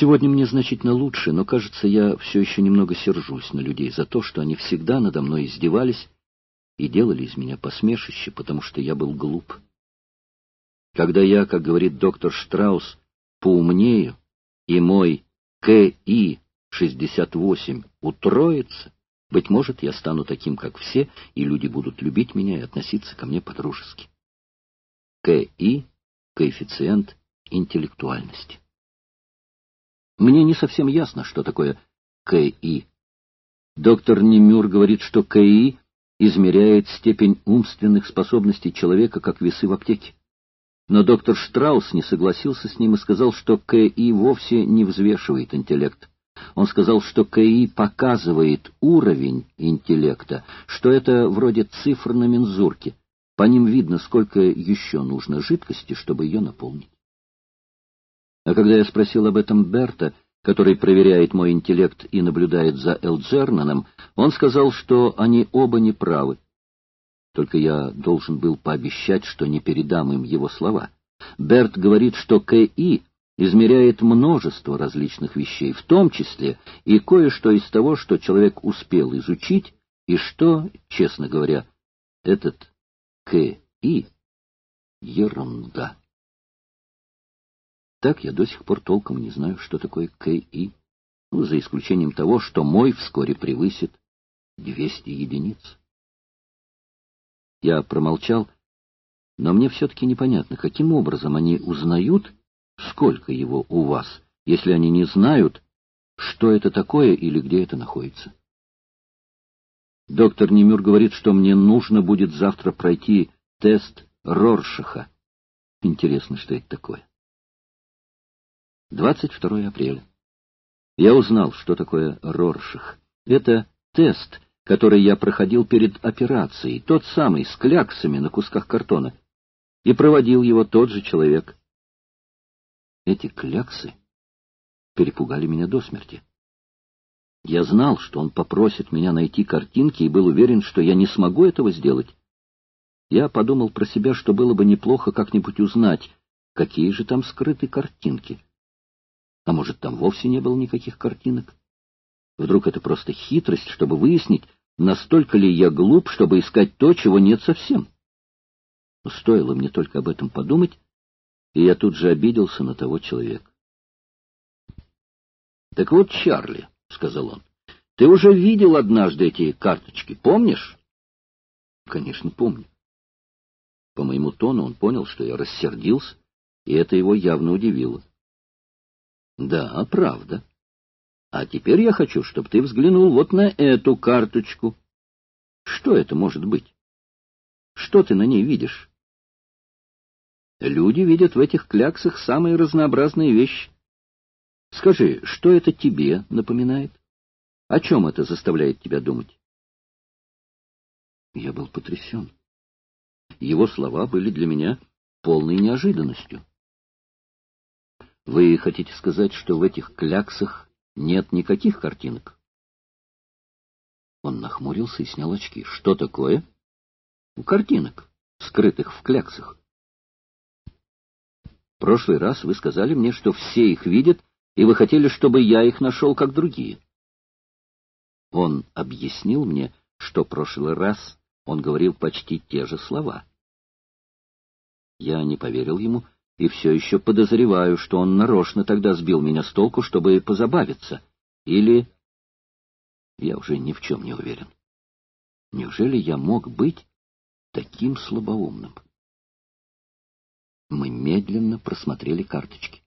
Сегодня мне значительно лучше, но, кажется, я все еще немного сержусь на людей за то, что они всегда надо мной издевались и делали из меня посмешище, потому что я был глуп. Когда я, как говорит доктор Штраус, поумнею, и мой КИ-68 утроится, быть может, я стану таким, как все, и люди будут любить меня и относиться ко мне по-дружески. КИ — коэффициент интеллектуальности. Мне не совсем ясно, что такое КИ. Доктор Немюр говорит, что КИ измеряет степень умственных способностей человека, как весы в аптеке. Но доктор Штраус не согласился с ним и сказал, что КИ вовсе не взвешивает интеллект. Он сказал, что КИ показывает уровень интеллекта, что это вроде цифр на мензурке. По ним видно, сколько еще нужно жидкости, чтобы ее наполнить. А когда я спросил об этом Берта, который проверяет мой интеллект и наблюдает за Элджернаном, он сказал, что они оба не правы. Только я должен был пообещать, что не передам им его слова. Берт говорит, что КИ измеряет множество различных вещей, в том числе и кое-что из того, что человек успел изучить, и что, честно говоря, этот КИ — ерунда. Так я до сих пор толком не знаю, что такое КИ, ну, за исключением того, что мой вскоре превысит 200 единиц. Я промолчал, но мне все-таки непонятно, каким образом они узнают, сколько его у вас, если они не знают, что это такое или где это находится. Доктор Немюр говорит, что мне нужно будет завтра пройти тест Роршиха. Интересно, что это такое. 22 апреля. Я узнал, что такое Рорших. Это тест, который я проходил перед операцией, тот самый, с кляксами на кусках картона. И проводил его тот же человек. Эти кляксы перепугали меня до смерти. Я знал, что он попросит меня найти картинки, и был уверен, что я не смогу этого сделать. Я подумал про себя, что было бы неплохо как-нибудь узнать, какие же там скрыты картинки. А может, там вовсе не было никаких картинок? Вдруг это просто хитрость, чтобы выяснить, настолько ли я глуп, чтобы искать то, чего нет совсем? Стоило мне только об этом подумать, и я тут же обиделся на того человека. — Так вот, Чарли, — сказал он, — ты уже видел однажды эти карточки, помнишь? — Конечно, помню. По моему тону он понял, что я рассердился, и это его явно удивило. — да, правда. А теперь я хочу, чтобы ты взглянул вот на эту карточку. Что это может быть? Что ты на ней видишь? Люди видят в этих кляксах самые разнообразные вещи. Скажи, что это тебе напоминает? О чем это заставляет тебя думать? Я был потрясен. Его слова были для меня полной неожиданностью. Вы хотите сказать, что в этих кляксах нет никаких картинок? Он нахмурился и снял очки. Что такое? Картинок, скрытых в кляксах. Прошлый раз вы сказали мне, что все их видят, и вы хотели, чтобы я их нашел, как другие. Он объяснил мне, что прошлый раз он говорил почти те же слова. Я не поверил ему и все еще подозреваю, что он нарочно тогда сбил меня с толку, чтобы позабавиться. Или... Я уже ни в чем не уверен. Неужели я мог быть таким слабоумным? Мы медленно просмотрели карточки.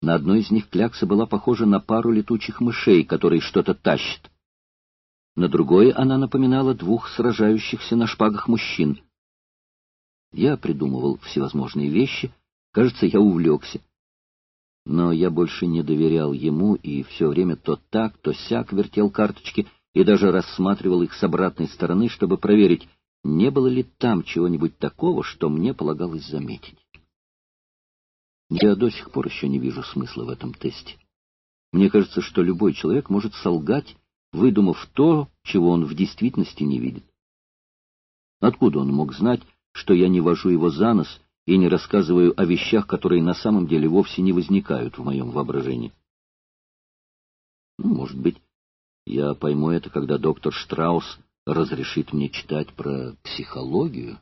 На одной из них клякса была похожа на пару летучих мышей, которые что-то тащат. На другой она напоминала двух сражающихся на шпагах мужчин. Я придумывал всевозможные вещи — Кажется, я увлекся. Но я больше не доверял ему и все время то так, то сяк вертел карточки и даже рассматривал их с обратной стороны, чтобы проверить, не было ли там чего-нибудь такого, что мне полагалось заметить. Я до сих пор еще не вижу смысла в этом тесте. Мне кажется, что любой человек может солгать, выдумав то, чего он в действительности не видит. Откуда он мог знать, что я не вожу его за нос и не рассказываю о вещах, которые на самом деле вовсе не возникают в моем воображении. Ну, может быть, я пойму это, когда доктор Штраус разрешит мне читать про психологию.